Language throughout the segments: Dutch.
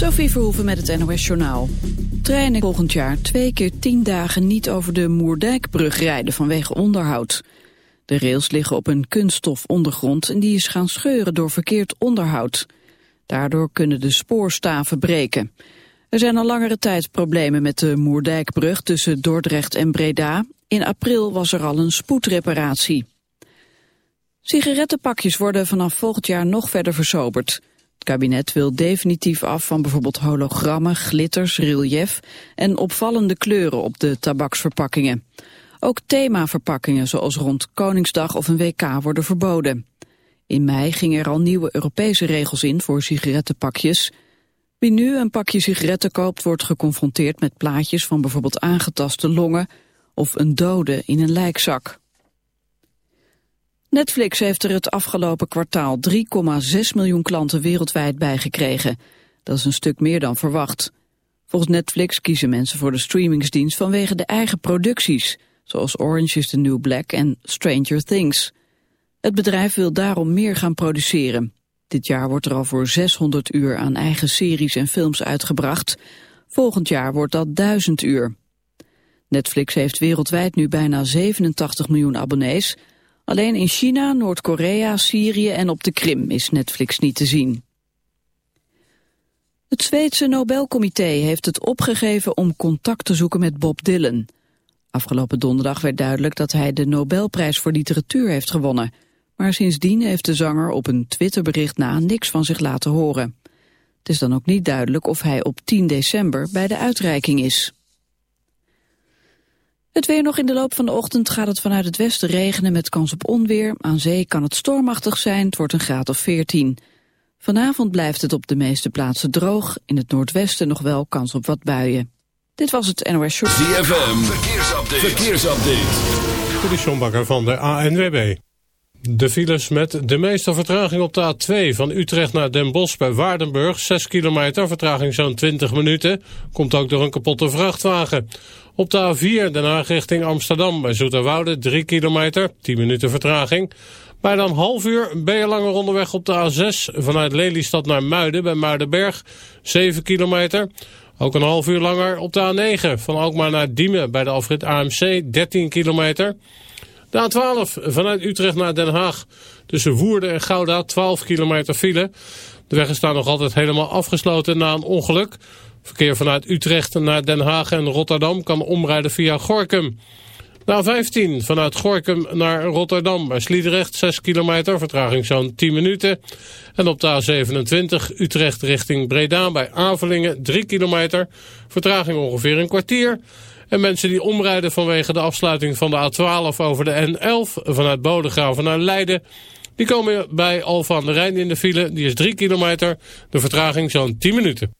Sophie Verhoeven met het NOS Journaal. Treinen volgend jaar twee keer tien dagen niet over de Moerdijkbrug rijden vanwege onderhoud. De rails liggen op een kunststof ondergrond en die is gaan scheuren door verkeerd onderhoud. Daardoor kunnen de spoorstaven breken. Er zijn al langere tijd problemen met de Moerdijkbrug tussen Dordrecht en Breda. In april was er al een spoedreparatie. Sigarettenpakjes worden vanaf volgend jaar nog verder versoberd. Het kabinet wil definitief af van bijvoorbeeld hologrammen, glitters, relief en opvallende kleuren op de tabaksverpakkingen. Ook themaverpakkingen zoals rond Koningsdag of een WK worden verboden. In mei gingen er al nieuwe Europese regels in voor sigarettenpakjes. Wie nu een pakje sigaretten koopt wordt geconfronteerd met plaatjes van bijvoorbeeld aangetaste longen of een dode in een lijkzak. Netflix heeft er het afgelopen kwartaal 3,6 miljoen klanten wereldwijd bijgekregen. Dat is een stuk meer dan verwacht. Volgens Netflix kiezen mensen voor de streamingsdienst vanwege de eigen producties, zoals Orange is the New Black en Stranger Things. Het bedrijf wil daarom meer gaan produceren. Dit jaar wordt er al voor 600 uur aan eigen series en films uitgebracht. Volgend jaar wordt dat 1000 uur. Netflix heeft wereldwijd nu bijna 87 miljoen abonnees, Alleen in China, Noord-Korea, Syrië en op de Krim is Netflix niet te zien. Het Zweedse Nobelcomité heeft het opgegeven om contact te zoeken met Bob Dylan. Afgelopen donderdag werd duidelijk dat hij de Nobelprijs voor literatuur heeft gewonnen. Maar sindsdien heeft de zanger op een Twitterbericht na niks van zich laten horen. Het is dan ook niet duidelijk of hij op 10 december bij de uitreiking is. Het weer nog in de loop van de ochtend gaat het vanuit het westen regenen met kans op onweer. Aan zee kan het stormachtig zijn, het wordt een graad of 14. Vanavond blijft het op de meeste plaatsen droog. In het noordwesten nog wel kans op wat buien. Dit was het NOS Short. ZFM, verkeersupdate. verkeersupdate. De van de ANWB. De files met de meeste vertraging op de A2 van Utrecht naar Den Bosch bij Waardenburg. 6 kilometer, vertraging zo'n 20 minuten. Komt ook door een kapotte vrachtwagen. Op de A4 Den Haag richting Amsterdam bij Zoeterwoude 3 kilometer, 10 minuten vertraging. Bijna een half uur ben je langer onderweg op de A6 vanuit Lelystad naar Muiden bij Muidenberg. 7 kilometer. Ook een half uur langer op de A9 van Alkmaar naar Diemen bij de afrit AMC 13 kilometer. De A12 vanuit Utrecht naar Den Haag. Tussen Woerden en Gouda 12 kilometer file. De weg is daar nog altijd helemaal afgesloten na een ongeluk. Verkeer vanuit Utrecht naar Den Haag en Rotterdam kan omrijden via Gorkum. De A15 vanuit Gorkum naar Rotterdam bij Sliedrecht 6 kilometer, vertraging zo'n 10 minuten. En op de A27 Utrecht richting Breda bij Avelingen 3 kilometer, vertraging ongeveer een kwartier. En mensen die omrijden vanwege de afsluiting van de A12 over de N11 vanuit Bodegraven naar Leiden... die komen bij Alfa aan de Rijn in de file, die is 3 kilometer, de vertraging zo'n 10 minuten.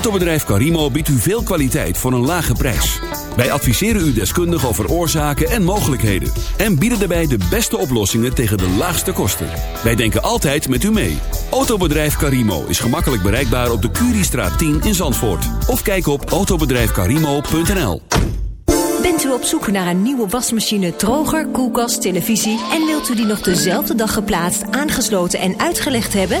Autobedrijf Carimo biedt u veel kwaliteit voor een lage prijs. Wij adviseren u deskundig over oorzaken en mogelijkheden. En bieden daarbij de beste oplossingen tegen de laagste kosten. Wij denken altijd met u mee. Autobedrijf Carimo is gemakkelijk bereikbaar op de Curiestraat 10 in Zandvoort. Of kijk op autobedrijfcarimo.nl Bent u op zoek naar een nieuwe wasmachine, droger, koelkast, televisie... en wilt u die nog dezelfde dag geplaatst, aangesloten en uitgelegd hebben?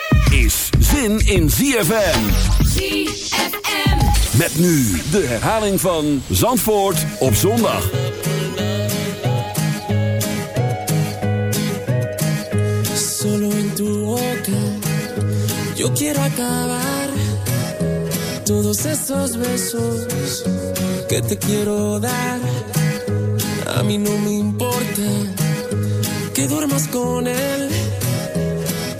zin in ZFM. ZFM. Met nu de herhaling van Zandvoort op zondag. Solo en tu boca yo quiero acabar todos esos besos que te quiero dar. A mí no me importa que duermas con él,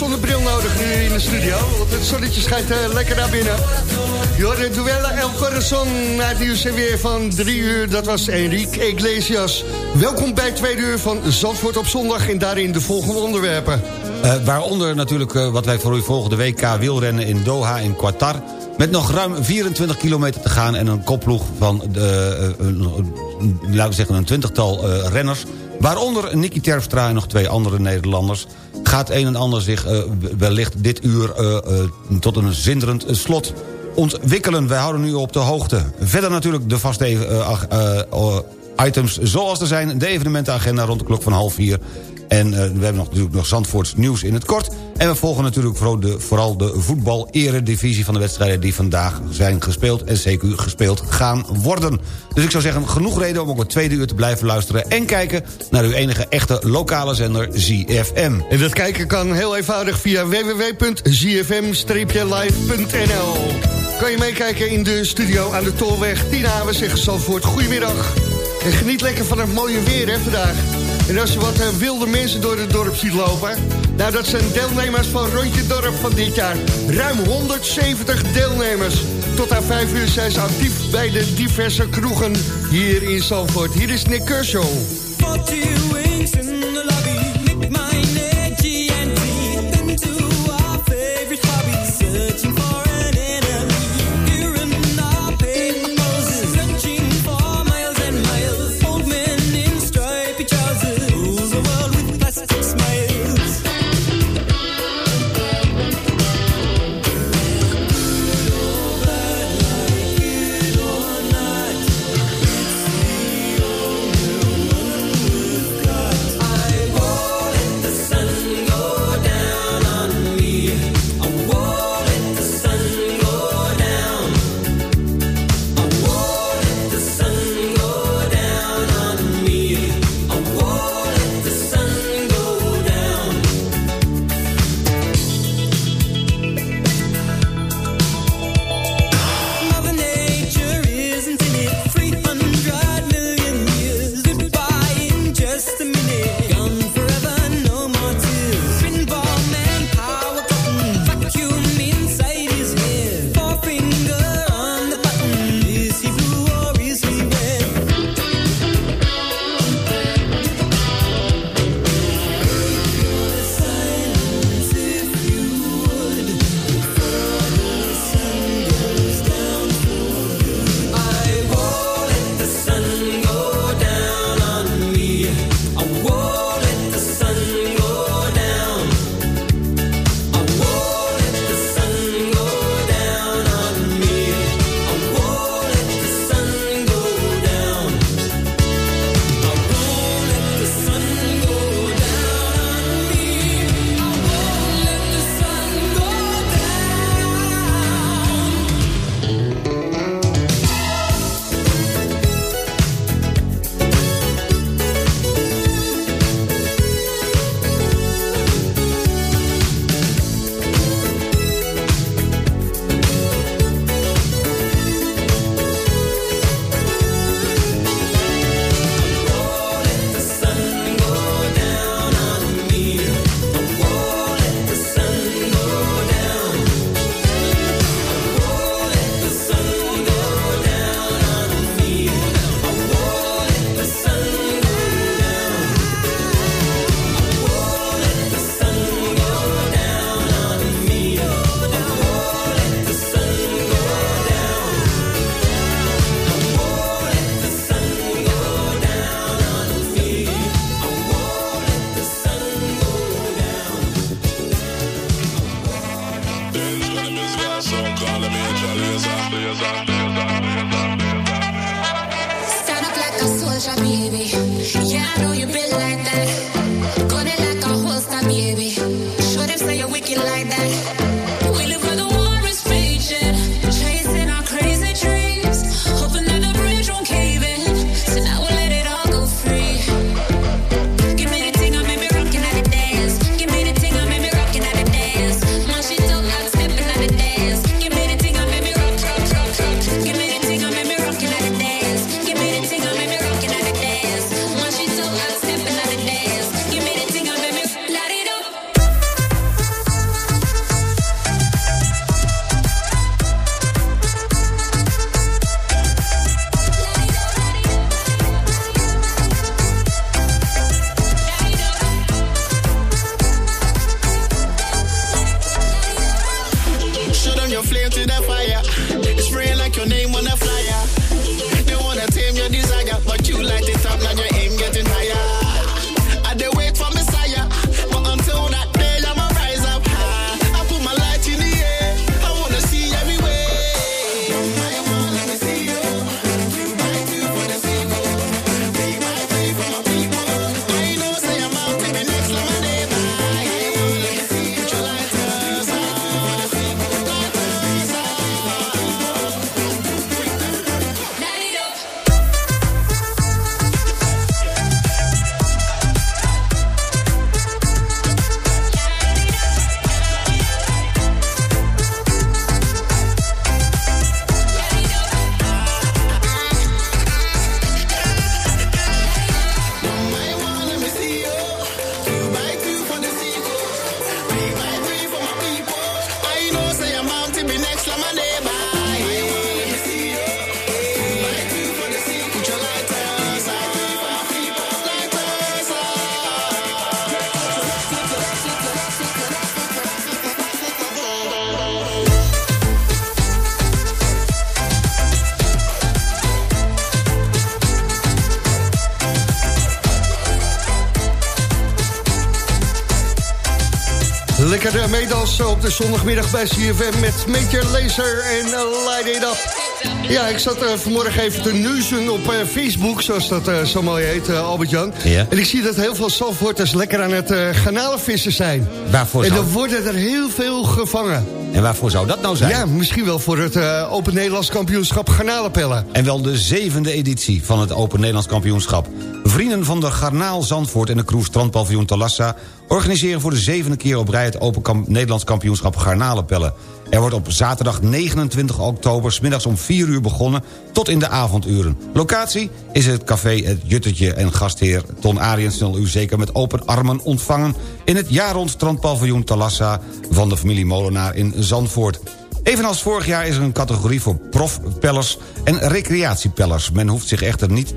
Zonnebril nodig nu in de studio. Want het zonnetje schijnt eh, lekker naar binnen. Jorde Duella El Corazon na het nieuws en weer van drie uur. Dat was Enrique Iglesias. Welkom bij tweede uur van Zandvoort op zondag. En daarin de volgende onderwerpen. Eh, waaronder natuurlijk eh, wat wij voor u volgende WK wielrennen in Doha in Qatar. Met nog ruim 24 kilometer te gaan en een kopploeg van laten zeggen een twintigtal renners. Waaronder Nicky Terpstra en nog twee andere Nederlanders. Gaat een en ander zich eh, wellicht dit uur eh, eh, tot een zinderend slot ontwikkelen. Wij houden u op de hoogte. Verder natuurlijk de vaste items zoals er zijn. De evenementenagenda rond de klok van half vier. En eh, we hebben nog, natuurlijk nog Zandvoorts nieuws in het kort. En we volgen natuurlijk vooral de, vooral de voetbal-eredivisie van de wedstrijden... die vandaag zijn gespeeld en CQ gespeeld gaan worden. Dus ik zou zeggen, genoeg reden om ook het tweede uur te blijven luisteren... en kijken naar uw enige echte lokale zender ZFM. En dat kijken kan heel eenvoudig via www.zfm-live.nl Kan je meekijken in de studio aan de Tolweg. Tina Haven zegt Zandvoort, goedemiddag. En geniet lekker van het mooie weer hè, vandaag. En als je wat eh, wilde mensen door het dorp ziet lopen... nou, dat zijn deelnemers van Rondje Dorp van dit jaar. Ruim 170 deelnemers. Tot aan 5 uur zijn ze actief bij de diverse kroegen hier in Zandvoort. Hier is Nick Kershaw. Op de zondagmiddag bij CFM met Major Laser en uh, Light It Up. Ja, ik zat uh, vanmorgen even te neuzen op uh, Facebook, zoals dat uh, zo mooi heet, Albert-Jan. Ja. En ik zie dat heel veel zalvoorters lekker aan het garnalenvissen zijn. Waarvoor En zou, dan worden er heel veel gevangen. en waarvoor zou dat nou zijn? Ja, misschien wel voor het Open Nederlands kampioenschap garnalenpellen. En wel de zevende editie van het Open Nederlands Kampioenschap. Vrienden van de Garnaal Zandvoort en de Kroes Strandpaviljoen Talassa... organiseren voor de zevende keer op rij het Open Kamp Nederlands Kampioenschap Garnalenpellen. Er wordt op zaterdag 29 oktober... 's middags om 4 uur begonnen tot in de avonduren. Locatie is het café Het Juttertje en gastheer Ton Ariens... zal u zeker met open armen ontvangen... in het jaar rond strandpaviljoen Talassa van de familie Molenaar in Zandvoort. Evenals vorig jaar is er een categorie voor profpellers en recreatiepellers. Men hoeft zich echter niet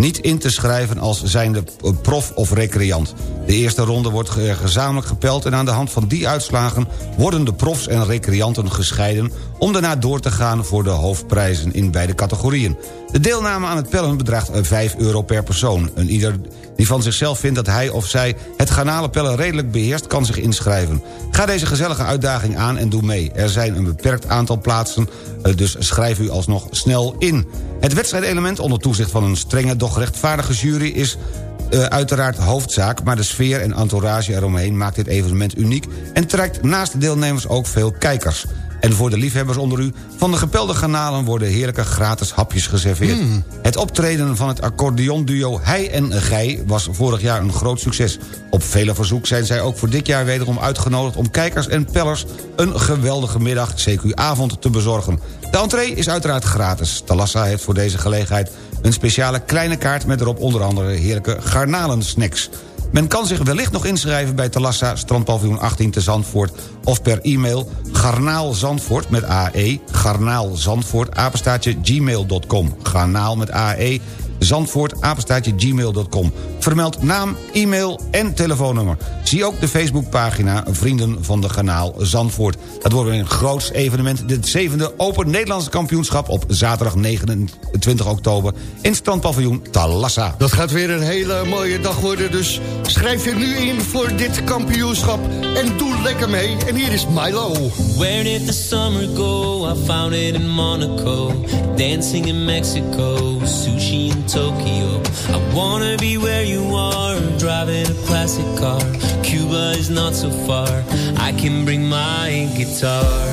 niet in te schrijven als zijnde prof of recreant. De eerste ronde wordt ge- gezamenlijk gepeld... en aan de hand van die uitslagen worden de profs en recreanten gescheiden... om daarna door te gaan voor de hoofdprijzen in beide categorieën. De deelname aan het pellen bedraagt eh, 5 euro per persoon. En ieder die van zichzelf vindt dat hij of zij het garnalenpellen redelijk beheerst... kan zich inschrijven. Ga deze gezellige uitdaging aan en doe mee. Er zijn een beperkt aantal plaatsen, eh, dus schrijf u alsnog snel in. Het wedstrijdelement onder toezicht van een strenge, doch rechtvaardige jury... is eh, uiteraard hoofdzaak, maar de sfeer en entourage eromheen... maakt dit evenement uniek en trekt naast de deelnemers ook veel kijkers. En voor de liefhebbers onder u, van de gepelde garnalen worden heerlijke gratis hapjes geserveerd. Het optreden van het accordeonduo Hij en Gij was vorig jaar een groot succes. Op vele verzoek zijn zij ook voor dit jaar wederom uitgenodigd... om kijkers en pellers een geweldige middag, CQ avond, te bezorgen. De entree is uiteraard gratis. Talassa heeft voor deze gelegenheid een speciale kleine kaart... met erop onder andere heerlijke garnalensnacks. Men kan zich wellicht nog inschrijven bij Talassa, strandpaviljoen 18 te Zandvoort... of per e-mail garnaalzandvoort met AE, garnaalzandvoort, apenstaatje gmail.com. Garnaal met AE, Zandvoort, apenstaatje gmail.com. Vermeld naam, e-mail en telefoonnummer. Zie ook de Facebookpagina Vrienden van de Garnaal Zandvoort. Dat wordt een groots evenement, dit zevende Open Nederlandse kampioenschap... op zaterdag 29 oktober in strandpaviljoen Talassa. Dat gaat weer een hele mooie dag worden, dus schrijf je nu in voor dit kampioenschap En doe lekker mee. En hier is Milo. Where did the summer go? I found it in Monaco. Dancing in Mexico. Sushi in Tokyo. I wanna be where you are. Driving a classic car. Cuba is not so far. I can bring my guitar.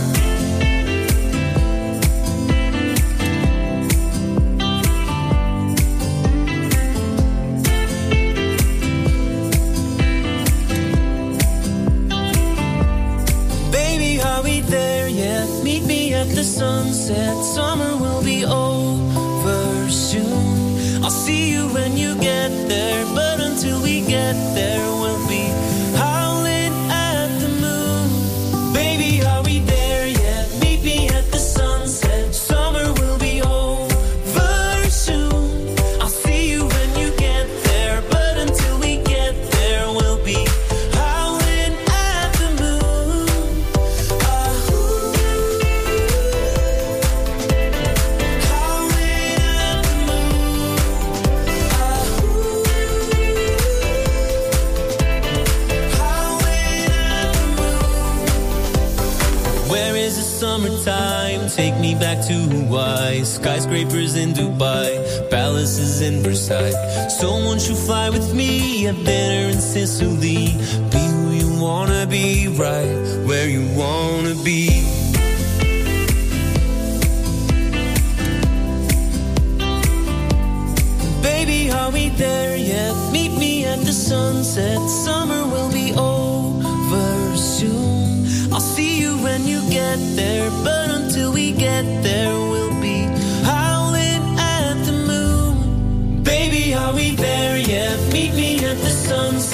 Baby, are we there yet? Meet me at the sunset. Summer will be over. I'll see you when you get there. Skyscrapers in Dubai, palaces in Versailles. So won't you fly with me? Have dinner in Sicily. Be who you wanna be, right where you wanna be. Baby, are we there yet? Meet me at the sunset. Summer will be over soon. I'll see you when you get there. But until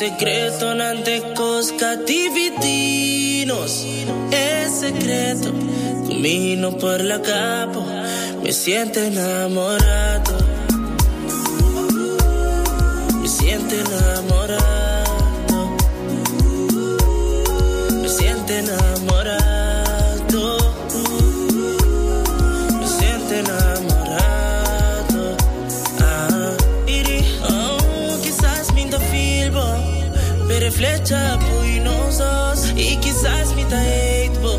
secreto não te cosca dividinos. Es secreto, camino por la capo Me siento enamorado. Me siento enamorado flecha pui nos dos Y quizás me da hate bo.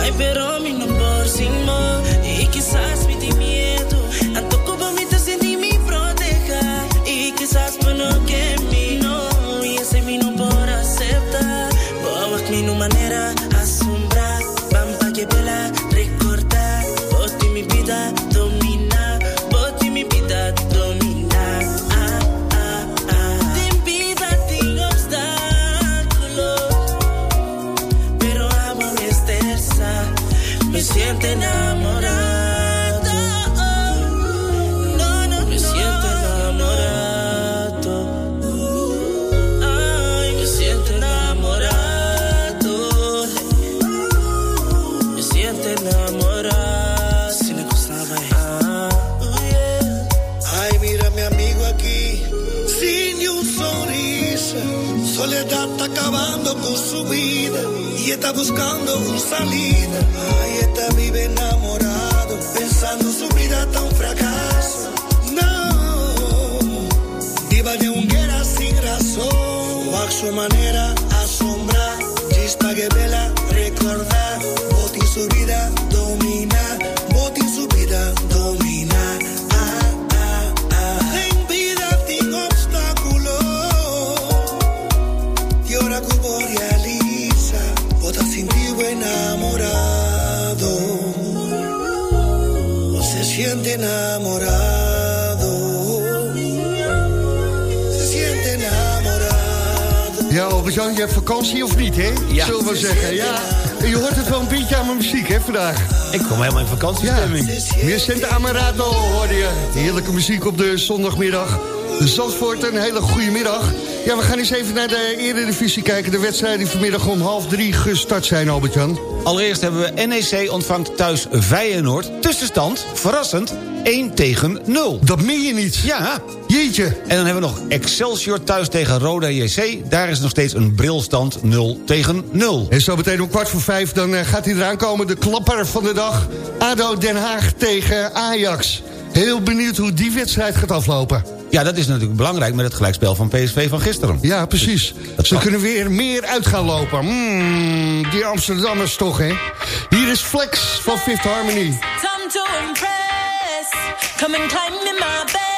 Ay, pero mi no por sin mo Y quizás me di miedo Anto como me te sentí mi proteja. Y quizás por no que mi no Y ese mi no por aceptar. Boas mi no manera asombrar buscando una salida. Ay, está vive enamorado, pensando su vida tan fracaso. No, diva de hoguera sin razón, o a su manera Albert-Jan, je hebt vakantie of niet, hè? Ja. Zullen we zeggen, ja. En je hoort het wel een beetje aan mijn muziek, hè, vandaag. Ik kom helemaal in vakantiestemming. Meer centen Amarato hoorde je. Heerlijke muziek op de zondagmiddag. Zandvoort, een hele goede middag. Ja, we gaan eens even naar de Eredivisie kijken. De wedstrijden die vanmiddag om half drie gestart zijn, Albert-Jan. Allereerst hebben we NEC ontvangt thuis Feyenoord. Tussenstand, verrassend, 1 tegen 0. Dat meen je niet. Ja. Jeetje. En dan hebben we nog Excelsior thuis tegen Roda JC. Daar is nog steeds een brilstand 0 tegen 0. En zo meteen om kwart voor vijf, dan eh, gaat hij eraan komen. De klapper van de dag. ADO Den Haag tegen Ajax. Heel benieuwd hoe die wedstrijd gaat aflopen. Ja, dat is natuurlijk belangrijk met het gelijkspel van PSV van gisteren. Ja, precies. dat Ze kunnen weer meer uit gaan lopen. Mm, die Amsterdammers toch, hè? Hier is Flex van Fifth Harmony. Time to impress. Come and climb in my bed.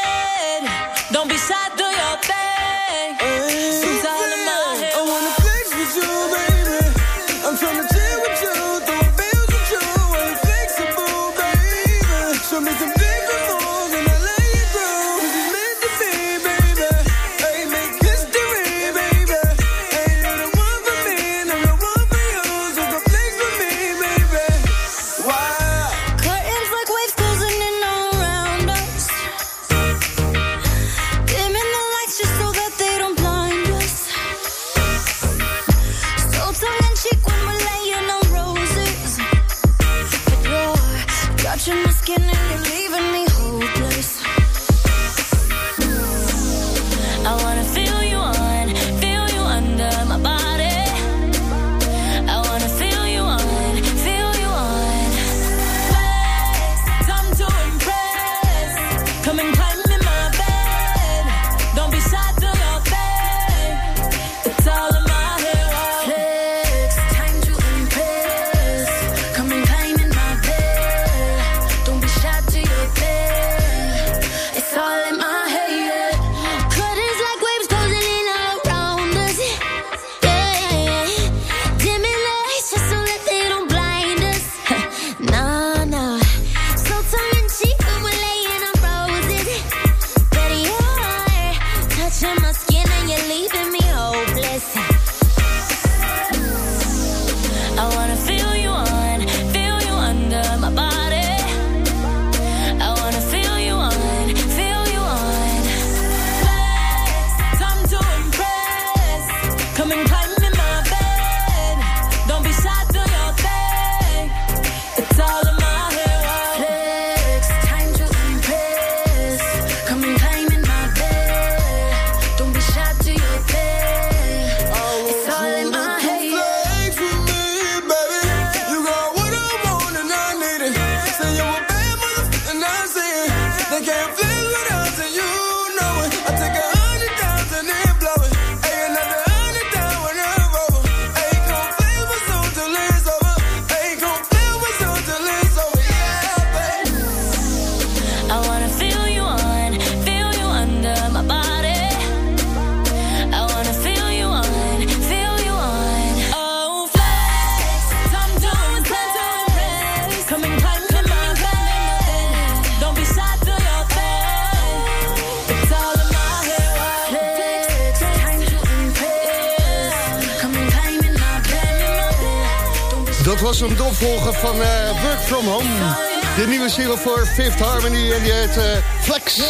Single voor Fifth Harmony en die heet eh, Flex.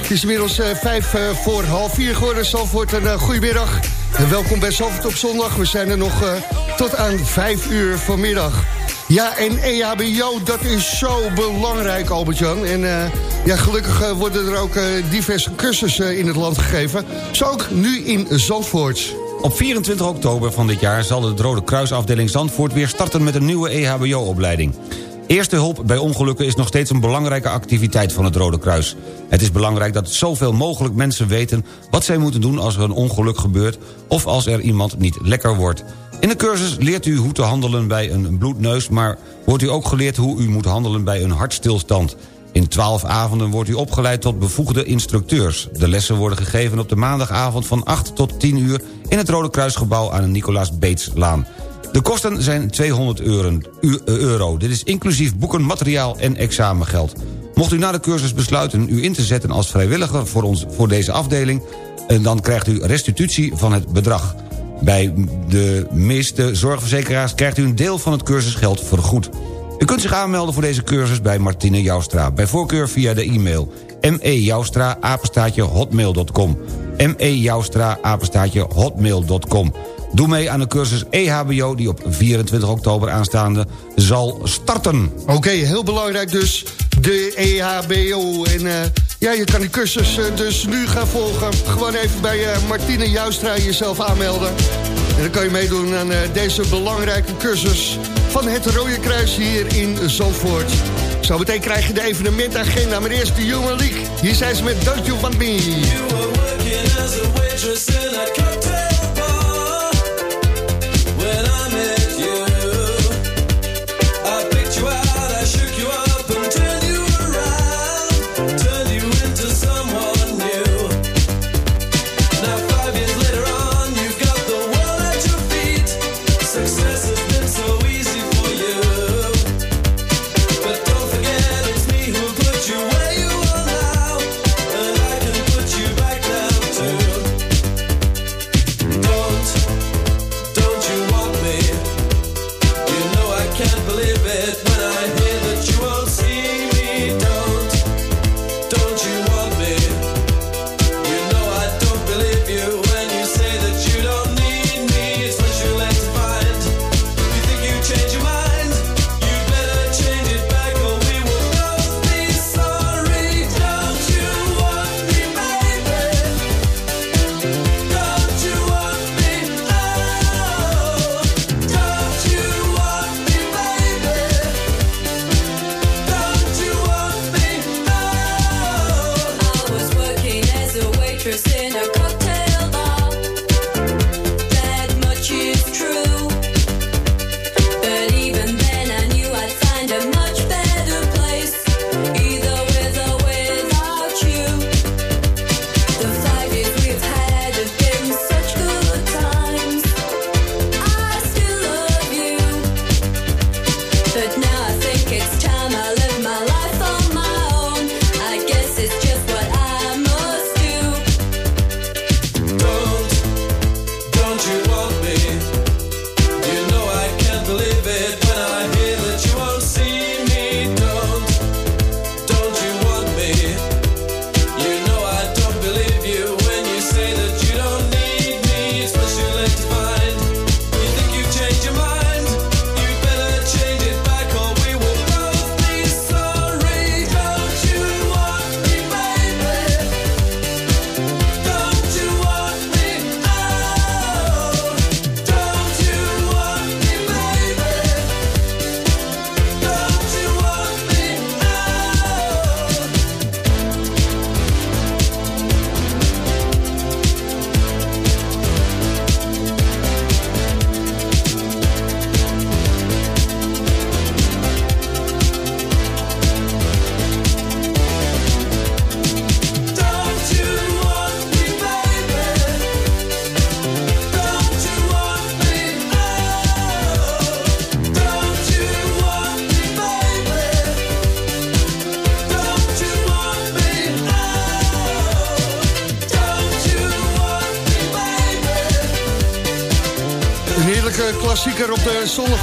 Het is inmiddels eh, vijf eh, voor half vier geworden. Zalvoort, een goedemiddag. En welkom bij Zalvoort op zondag. We zijn er nog tot aan vijf uur vanmiddag. Ja, en EHBO, dat is zo belangrijk, Albert-Jan. En ja, gelukkig worden er ook diverse cursussen in het land gegeven. Zo ook nu in Zandvoort. Op 24 oktober van dit jaar zal de Rode Kruisafdeling Zandvoort... weer starten met een nieuwe EHBO-opleiding. Eerste hulp bij ongelukken is nog steeds een belangrijke activiteit van het Rode Kruis. Het is belangrijk dat zoveel mogelijk mensen weten... wat zij moeten doen als er een ongeluk gebeurt... of als er iemand niet lekker wordt. In de cursus leert u hoe te handelen bij een bloedneus... maar wordt u ook geleerd hoe u moet handelen bij een hartstilstand... In twaalf avonden wordt u opgeleid tot bevoegde instructeurs. De lessen worden gegeven op de maandagavond van 8 tot 10 uur... in het Rode Kruisgebouw aan de Nicolaas Beetslaan. De kosten zijn 200 euro. u- euro. Dit is inclusief boeken, materiaal en examengeld. Mocht u na de cursus besluiten u in te zetten als vrijwilliger voor, ons, voor deze afdeling... eh, dan krijgt u restitutie van het bedrag. Bij de meeste zorgverzekeraars krijgt u een deel van het cursusgeld vergoed. U kunt zich aanmelden voor deze cursus bij Martine Joustra. Bij voorkeur via de e-mail mejoustra apenstaatje hotmail.com mejoustra apenstaatje hotmail.com Doe mee aan de cursus EHBO die op 24 oktober aanstaande zal starten. Oké, heel belangrijk dus, de EHBO. En eh, ja, je kan die cursus eh, dus nu gaan volgen. Gewoon even bij eh, Martine Joustra jezelf aanmelden. En dan kan je meedoen aan eh, deze belangrijke cursus van het Rode Kruis hier in Zandvoort. Zometeen krijg je de evenementagenda, maar eerst de Human League. Hier zijn ze met Don't You Want Me.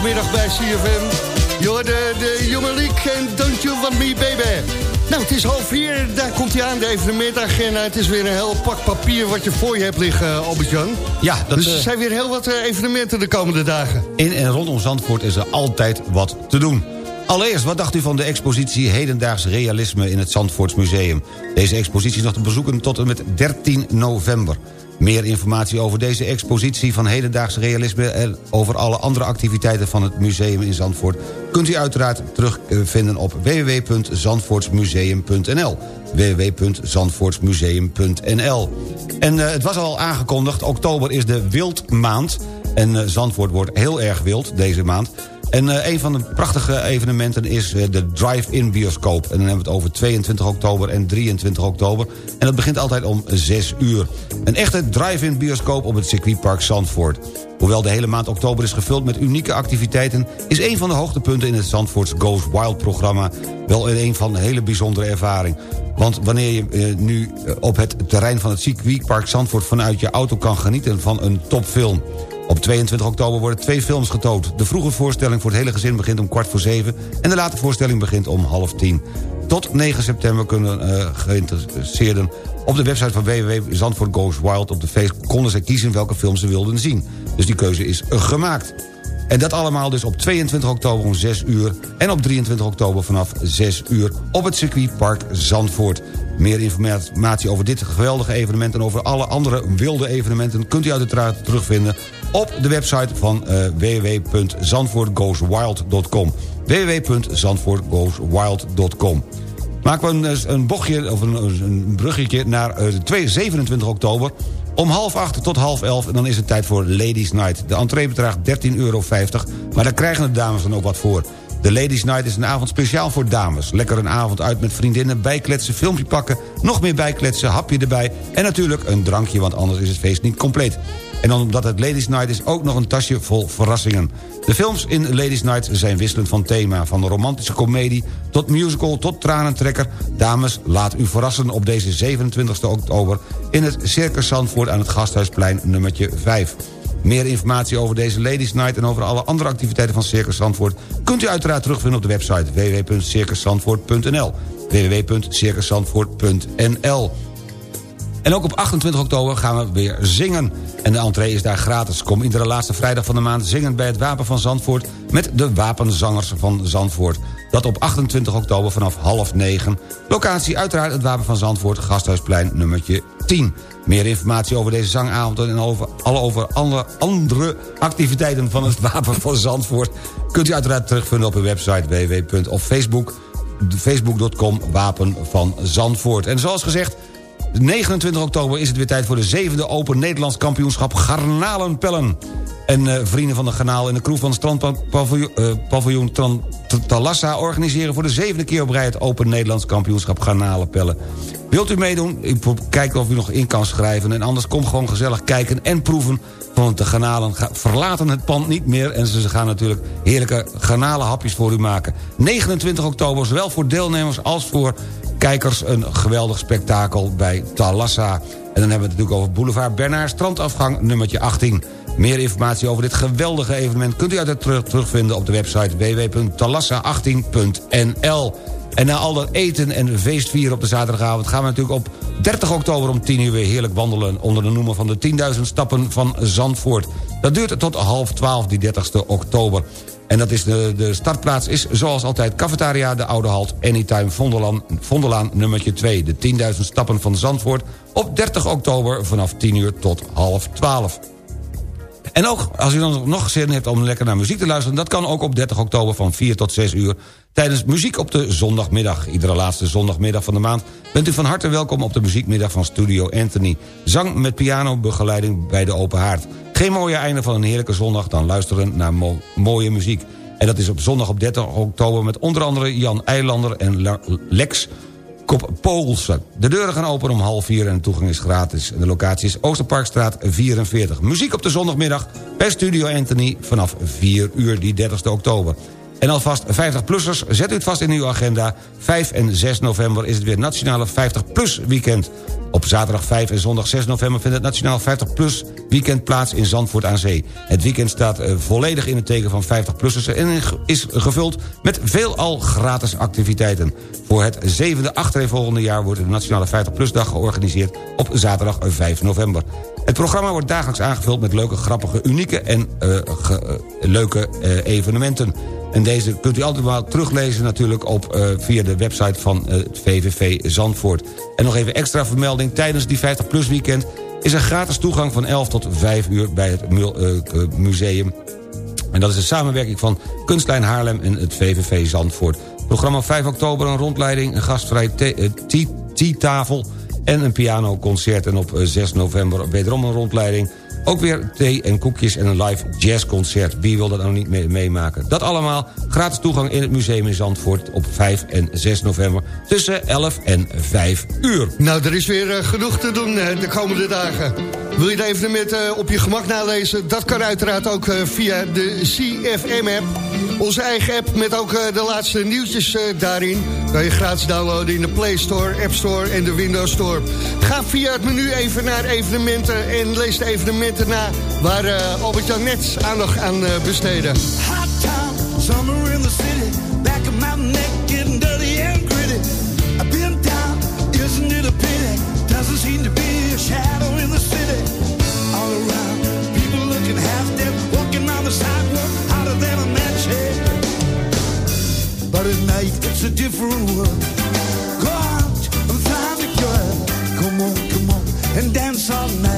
De zondagmiddag bij CFM. Je hoorde de League en Don't You Want Me Baby. Nou, het is half vier, daar komt hij aan, de evenementagenda. Het is weer een heel pak papier wat je voor je hebt liggen, Albert-Jan. Ja, dat, Dus eh, er zijn weer heel wat eh, evenementen de komende dagen. In en rondom Zandvoort is er altijd wat te doen. Allereerst, wat dacht u van de expositie Hedendaags Realisme in het Zandvoorts Museum? Deze expositie is nog te bezoeken tot en met 13 november. Meer informatie over deze expositie van hedendaags realisme... en over alle andere activiteiten van het museum in Zandvoort... kunt u uiteraard terugvinden op www.zandvoortsmuseum.nl www.zandvoortsmuseum.nl En eh, het was al aangekondigd, oktober is de wildmaand... en eh, Zandvoort wordt heel erg wild deze maand... En eh, een van de prachtige evenementen is eh, de Drive-In bioscoop. En dan hebben we het over 22 oktober en 23 oktober. En dat begint altijd om 6 uur. Een echte Drive-In bioscoop op het circuitpark Zandvoort. Hoewel de hele maand oktober is gevuld met unieke activiteiten... is een van de hoogtepunten in het Zandvoorts Goes Wild-programma... wel een van hele bijzondere ervaring. Want wanneer je eh, nu op het terrein van het circuitpark Zandvoort... vanuit je auto kan genieten van een topfilm... Op 22 oktober worden twee films getoond. De vroege voorstelling voor het hele gezin begint om kwart voor zeven... en de late voorstelling begint om half tien. Tot 9 september kunnen uh, geïnteresseerden op de website van www Goes Wild... op de feest konden ze kiezen welke films ze wilden zien. Dus die keuze is gemaakt. En dat allemaal dus op 22 oktober om 6 uur... en op 23 oktober vanaf 6 uur op het circuitpark Zandvoort. Meer informatie over dit geweldige evenement... en over alle andere wilde evenementen... kunt u uiteraard terugvinden op de website van uh, www.zandvoortgoeswild.com www.zandvoortgoeswild.com Maken we een, een bochtje, of een, een bruggetje naar uh, 2, 27 oktober... Om half acht tot half elf en dan is het tijd voor Ladies Night. De entree bedraagt 13,50 euro, maar daar krijgen de dames dan ook wat voor. De Ladies Night is een avond speciaal voor dames. Lekker een avond uit met vriendinnen, bijkletsen, filmpje pakken... nog meer bijkletsen, hapje erbij en natuurlijk een drankje... want anders is het feest niet compleet. En omdat het Ladies Night is ook nog een tasje vol verrassingen. De films in Ladies Night zijn wisselend van thema. Van romantische komedie tot musical tot tranentrekker. Dames, laat u verrassen op deze 27 oktober... in het Circus Zandvoort aan het Gasthuisplein nummertje 5. Meer informatie over deze Ladies Night en over alle andere activiteiten van Circus Zandvoort... kunt u uiteraard terugvinden op de website www.circuszandvoort.nl www.circuszandvoort.nl En ook op 28 oktober gaan we weer zingen. En de entree is daar gratis. Kom iedere laatste vrijdag van de maand zingen bij het Wapen van Zandvoort... met de Wapenzangers van Zandvoort. Dat op 28 oktober vanaf half negen. Locatie uiteraard het Wapen van Zandvoort, Gasthuisplein nummertje 10. Meer informatie over deze zangavond en over, alle over andere, andere activiteiten van het Wapen van Zandvoort... kunt u uiteraard terugvinden op uw website www. of Facebook Wapen van Zandvoort. En zoals gezegd, 29 oktober is het weer tijd voor de zevende Open Nederlands kampioenschap Garnalenpellen. En uh, vrienden van de Garnaal en de crew van het strandpaviljoen uh, Talassa... organiseren voor de zevende keer op rij het Open Nederlands kampioenschap Garnalenpellen. Wilt u meedoen? Kijken of u nog in kan schrijven. En anders kom gewoon gezellig kijken en proeven. Want de garnalen verlaten het pand niet meer. En ze gaan natuurlijk heerlijke garnalenhapjes voor u maken. 29 oktober, zowel voor deelnemers als voor kijkers... een geweldig spektakel bij Talassa. En dan hebben we het natuurlijk over Boulevard Bernard... strandafgang nummertje 18. Meer informatie over dit geweldige evenement... kunt u uit terug, terugvinden op de website www.talassa18.nl. En na al dat eten en feestvieren op de zaterdagavond... gaan we natuurlijk op 30 oktober om 10 uur weer heerlijk wandelen... onder de noemer van de 10.000 stappen van Zandvoort. Dat duurt tot half 12, die 30 oktober. En dat is de, de startplaats is zoals altijd Cafetaria de Oude Halt... Anytime Vondelaan, Vondelaan nummertje 2. De 10.000 stappen van Zandvoort op 30 oktober vanaf 10 uur tot half 12. En ook als u dan nog zin hebt om lekker naar muziek te luisteren... dat kan ook op 30 oktober van 4 tot 6 uur... tijdens muziek op de zondagmiddag. Iedere laatste zondagmiddag van de maand... bent u van harte welkom op de muziekmiddag van Studio Anthony. Zang met pianobegeleiding bij de Open Haard. Geen mooie einde van een heerlijke zondag dan luisteren naar mooie muziek. En dat is op zondag op 30 oktober met onder andere Jan Eilander en Lex Kop Poolsen. De deuren gaan open om half vier en de toegang is gratis. De locatie is Oosterparkstraat 44. Muziek op de zondagmiddag bij Studio Anthony vanaf 4 uur die 30 oktober. En alvast 50-plussers, zet u het vast in uw agenda. 5 en 6 november is het weer Nationale 50-plus weekend. Op zaterdag 5 en zondag 6 november vindt het Nationaal 50-plus weekend plaats in Zandvoort aan Zee. Het weekend staat uh, volledig in het teken van 50-plussers... en is gevuld met veelal gratis activiteiten. Voor het zevende achtereenvolgende jaar wordt de Nationale 50-plus-dag georganiseerd... op zaterdag 5 november. Het programma wordt dagelijks aangevuld met leuke, grappige, unieke en ge, uh, leuke evenementen. En deze kunt u altijd wel teruglezen natuurlijk op, uh, via de website van uh, het VVV Zandvoort. En nog even extra vermelding. Tijdens die 50PLUS weekend is er gratis toegang van 11 tot 5 uur bij het uh, museum. En dat is een samenwerking van Kunstlijn Haarlem en het VVV Zandvoort. Programma 5 oktober een rondleiding, een gastvrij theetafel... en een pianoconcert. En op 6 november wederom een rondleiding Ook weer thee en koekjes en een live jazzconcert. Wie wil dat nou niet mee- meemaken? Dat allemaal gratis toegang in het museum in Zandvoort... op 5 en 6 november tussen 11 en 5 uur. Nou, er is weer eh, genoeg te doen eh, de komende dagen. Wil je de evenement eh, op je gemak nalezen? Dat kan uiteraard ook via de CFM-app. Onze eigen app met ook de laatste nieuwtjes daarin. Kan je gratis downloaden in de Play Store, App Store en de Windows Store. Ga via het menu even naar evenementen en lees de evenementen na... waar eh, Albert-Jan net aandacht aan eh, besteden. Hot town, summer in the city. Back of my neck getting dirty and gritty. I've been down, isn't it a pity? Doesn't seem to be a shadow in the city. All around, people looking half dead, walking on the sidewalk, hotter than a match head. But at night, it's a different world. Go out and find a girl. Come on, come on, and dance all night.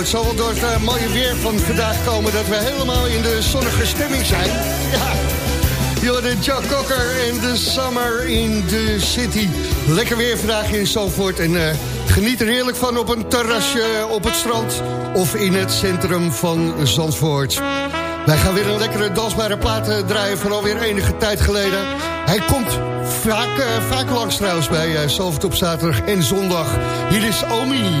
Het zal wel door het eh, mooie weer van vandaag komen... dat we helemaal in de zonnige stemming zijn. Ja, Jorden Joe Cocker en de Summer in the City. Lekker weer vandaag in Zandvoort. En eh, geniet er heerlijk van op een terrasje op het strand... of in het centrum van Zandvoort. Wij gaan weer een lekkere dansbare plaat eh, draaien... van alweer enige tijd geleden. Hij komt vaak, vaak langs trouwens bij uh, op zaterdag en zondag. Hier is Omi.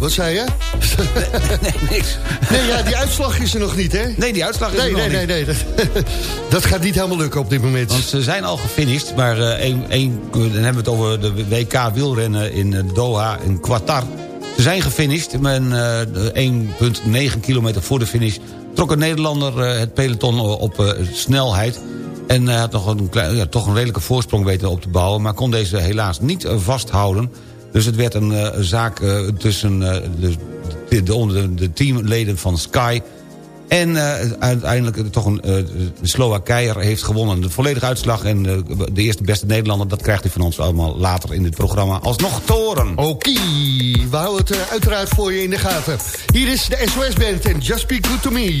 Wat zei je? nee, niks. Nee, ja, die uitslag is er nog niet, hè? Nee, die uitslag is nee, er nog nee, niet. Nee, nee, dat, dat gaat niet helemaal lukken op dit moment. Want ze zijn al gefinished, maar eh, één, één, dan hebben we het over de WK wielrennen in eh, Doha, in Qatar. Ze zijn gefinished, maar eh, 1,9 kilometer voor de finish... trok een Nederlander eh, het peloton op eh, snelheid... En hij had nog een klein, ja, toch een redelijke voorsprong weten op te bouwen... maar kon deze helaas niet eh, vasthouden. Dus het werd een eh, zaak eh, tussen eh, de, de, de, teamleden van Sky... En uiteindelijk toch een Slowakeier heeft gewonnen. De volledige uitslag en de eerste beste Nederlander... dat krijgt u van ons allemaal later in dit programma alsnog te horen. Oké, we houden het uiteraard voor je in de gaten. Hier is de SOS Band en Just Be Good To Me.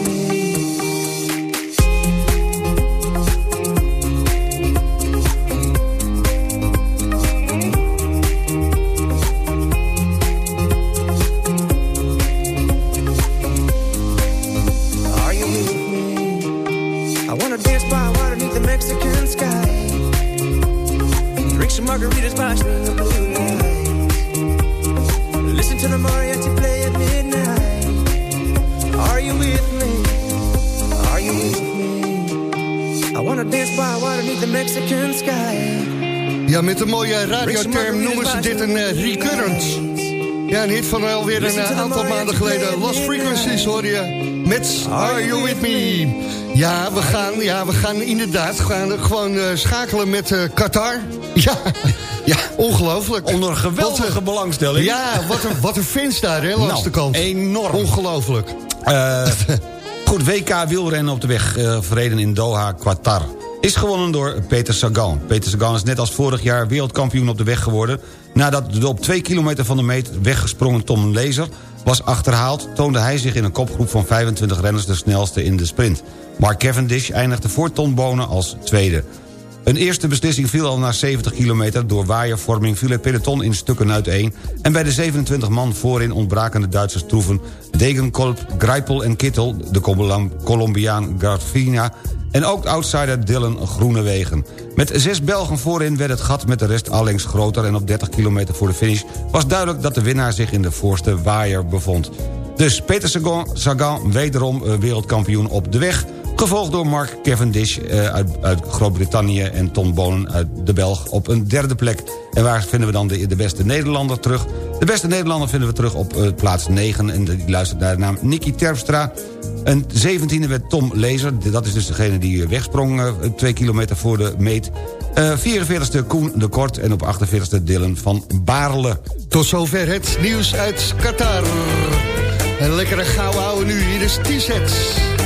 Margaritas by swinging blue lights. Listen to the mariachi play at midnight. Are you with me? Are you with me? I wanna dance by water beneath the Mexican sky. Ja, met een mooie radioterm noemen ze dit een eh, recurrence. Ja, een hit van alweer een eh, aantal maanden geleden. Lost Frequencies hoor je met Are You With Me? Ja, we gaan, ja, we gaan inderdaad gaan gewoon eh, schakelen met eh, Qatar. Ja, ja, ongelooflijk. Onder een geweldige een- belangstelling. Ja, wat een, wat een fans daar, hè, langs Nou, de kant. enorm. Ongelooflijk. Eh, goed, WK wielrennen op de weg eh, verreden in Doha, Qatar. Is gewonnen door Peter Sagan. Peter Sagan is net als vorig jaar wereldkampioen op de weg geworden... nadat de op 2 kilometer van de meet weggesprongen Tom Lezer was achterhaald... toonde hij zich in een kopgroep van 25 renners de snelste in de sprint. Mark Cavendish eindigde voor Ton Bonen als tweede. Een eerste beslissing viel al na 70 kilometer. Door waaiervorming viel het peloton in stukken uiteen... en bij de 27 man voorin ontbraken de Duitsers troeven... Degenkolb, Greipel en Kittel, de Colom- Colombiaan Garfina... en ook outsider Dylan Groenewegen. Met zes Belgen voorin werd het gat met de rest allengs groter... en op 30 kilometer voor de finish was duidelijk dat de winnaar zich in de voorste waaier bevond. Dus Peter Sagan, Sagan wederom eh, wereldkampioen op de weg... Gevolgd door Mark Cavendish eh, uit, uit Groot-Brittannië... en Tom Bonen uit de Belg op een derde plek. En waar vinden we dan de, de beste Nederlander terug? De beste Nederlander vinden we terug op eh, plaats 9... en die luistert naar de naam Nicky Terpstra. Een 17e werd Tom Lezer. Dat is dus degene die wegsprong eh, twee kilometer voor de meet. Eh 44e Koen de Kort en op 48e Dylan van Baarle. Tot zover het nieuws uit Qatar. Een lekkere gouden nu, hier is T-sets.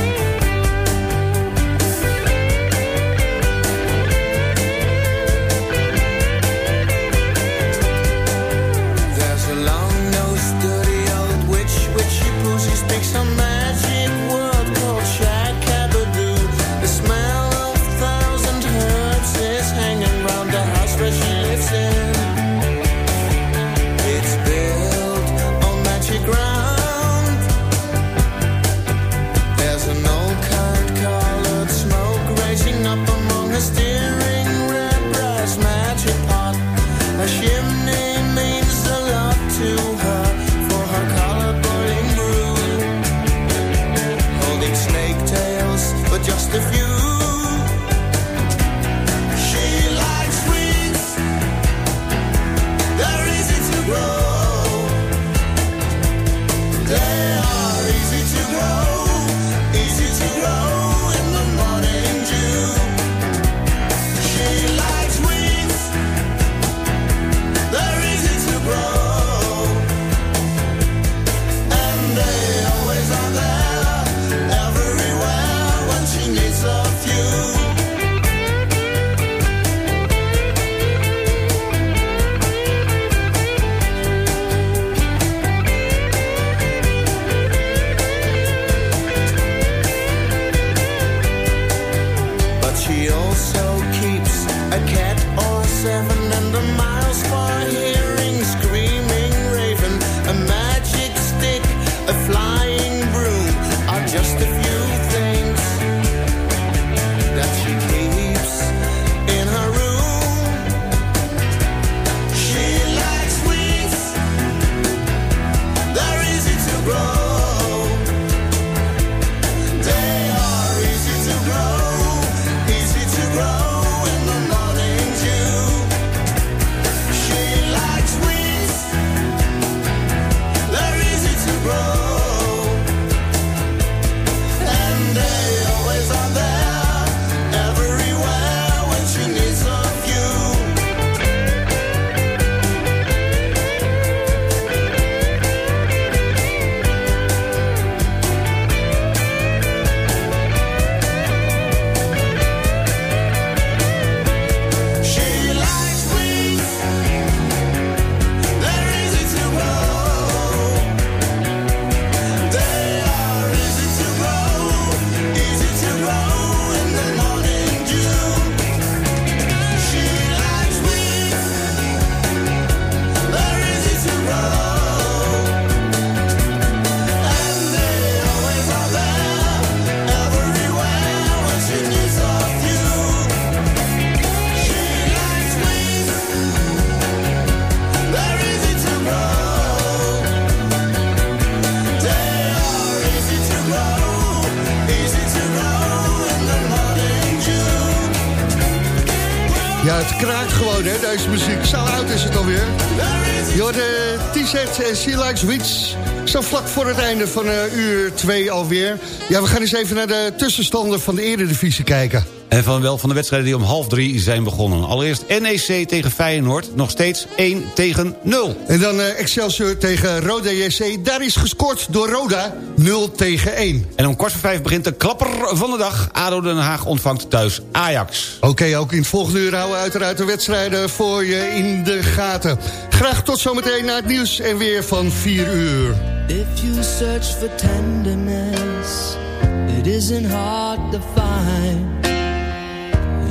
Kraakt gewoon, hè, deze muziek. Zo oud is het alweer. Hoorde T-set en She Likes Weeds. Zo vlak voor het einde van eh, uur 2 alweer. Ja, we gaan eens even naar de tussenstanden van de Eredivisie kijken. En van wel van de wedstrijden die om half drie zijn begonnen. Allereerst NEC tegen Feyenoord, nog steeds 1 tegen 0. En dan eh, Excelsior tegen Roda JC. Daar is gescoord door Roda 0 tegen 1. En om kwart voor vijf begint de klapper van de dag. ADO Den Haag ontvangt thuis Ajax. Oké, ook in het volgende uur houden we uiteraard de wedstrijden voor je in de gaten. Graag tot zometeen naar het nieuws en weer van 4 uur. If you search for tenderness, it isn't hard to find.